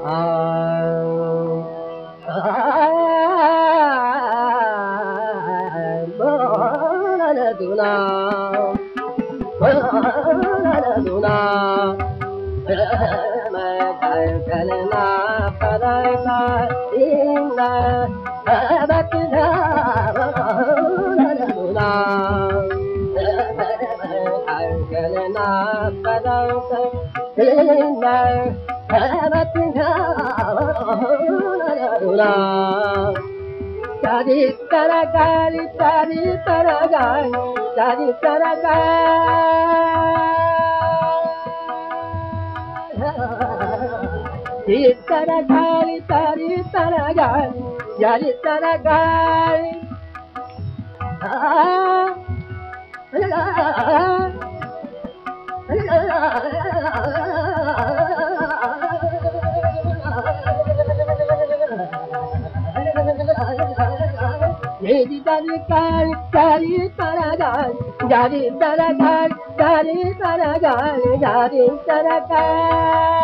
दूला पूना पला पढ़ा सिंदा पल चारि तरकारी चारि तराह गाना गान Bedi dari kar dari saragal dari saragal dari saragal dari saragal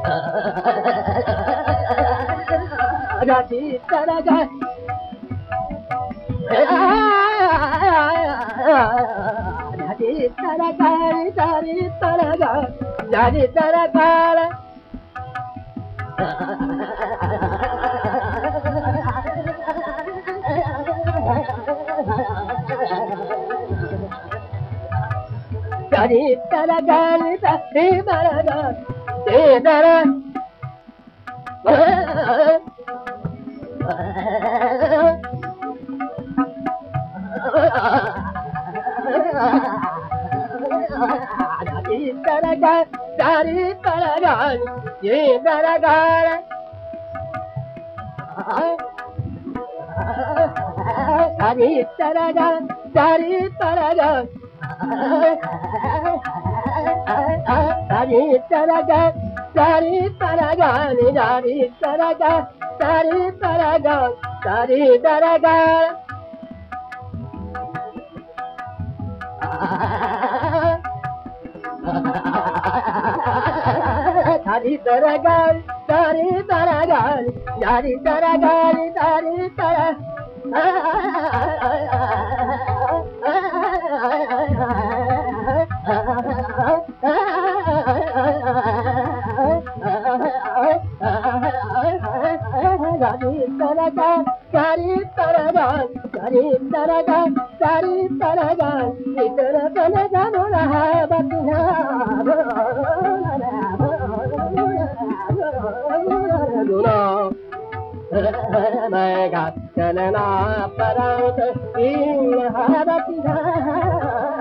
Tara saragal dari Tara dari saragal Tara saragal kare kara gale ta re marana e dara dari paragal ye daragal dari taragal dari paragal हरी तरग सारी तरग निजारी तरग सारी तरग सारी तरग हरी तरग सारी तरग जारी तरग सारी तरह ترا بان کرے درگا کرے تر بان تر بن جا وڑا با تیھا رنا بھویا بھویا دو نا بر